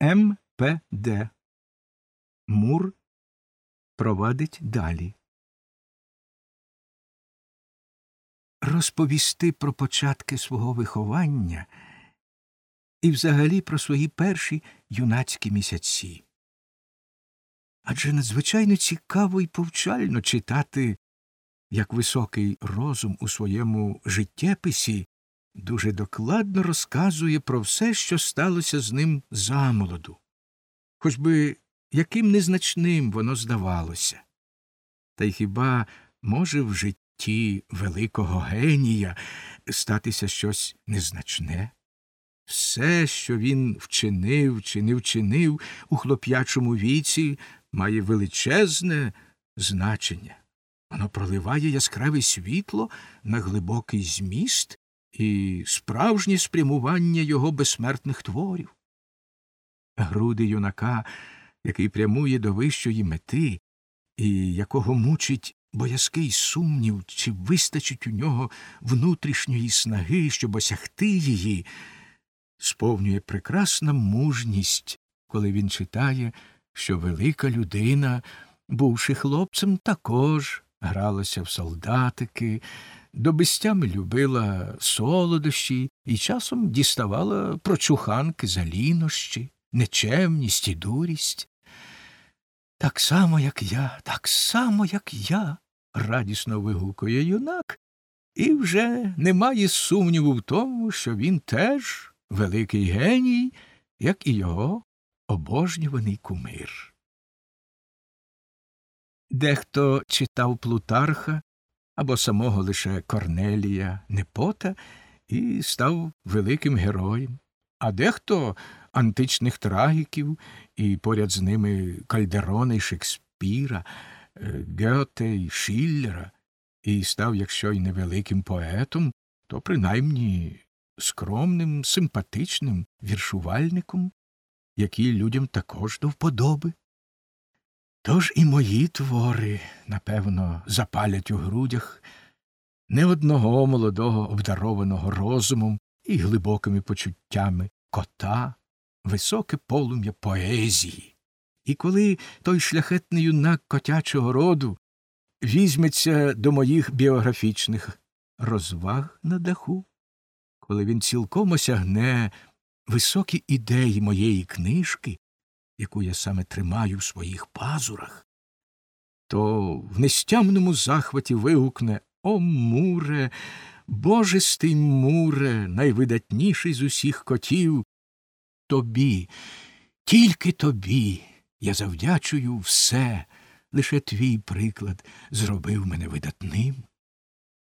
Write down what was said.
МПД. Мур провадить далі. Розповісти про початки свого виховання і взагалі про свої перші юнацькі місяці. Адже надзвичайно цікаво і повчально читати, як високий розум у своєму життєписі дуже докладно розказує про все, що сталося з ним замолоду, хоч би яким незначним воно здавалося. Та й хіба може в житті великого генія статися щось незначне? Все, що він вчинив чи не вчинив у хлоп'ячому віці, має величезне значення. Воно проливає яскраве світло на глибокий зміст і справжнє спрямування його безсмертних творів. Груди юнака, який прямує до вищої мети, і якого мучить боязкий сумнів, чи вистачить у нього внутрішньої снаги, щоб осягти її, сповнює прекрасна мужність, коли він читає, що велика людина, бувши хлопцем, також гралася в солдатики, до безтями любила солодощі і часом діставала прочуханки за лінощі, нечемність і дурість. Так само, як я, так само, як я, радісно вигукує юнак, і вже немає сумніву в тому, що він теж великий геній, як і його обожнюваний кумир. Дехто читав Плутарха або самого лише Корнелія Непота і став великим героєм, а дехто античних трагіків і поряд з ними Кальдерона і Шекспіра, е, Гьоте і Шиллера, і став, якщо й невеликим поетом, то принаймні скромним, симпатичним віршувальником, який людям також до вподоби. Тож і мої твори, напевно, запалять у грудях не одного молодого обдарованого розумом і глибокими почуттями кота, високе полум'я поезії. І коли той шляхетний юнак котячого роду візьметься до моїх біографічних розваг на даху, коли він цілком осягне високі ідеї моєї книжки, яку я саме тримаю в своїх пазурах, то в нестямному захваті вигукне О, муре, божистий муре, найвидатніший з усіх котів. Тобі, тільки тобі я завдячую все, лише твій приклад зробив мене видатним.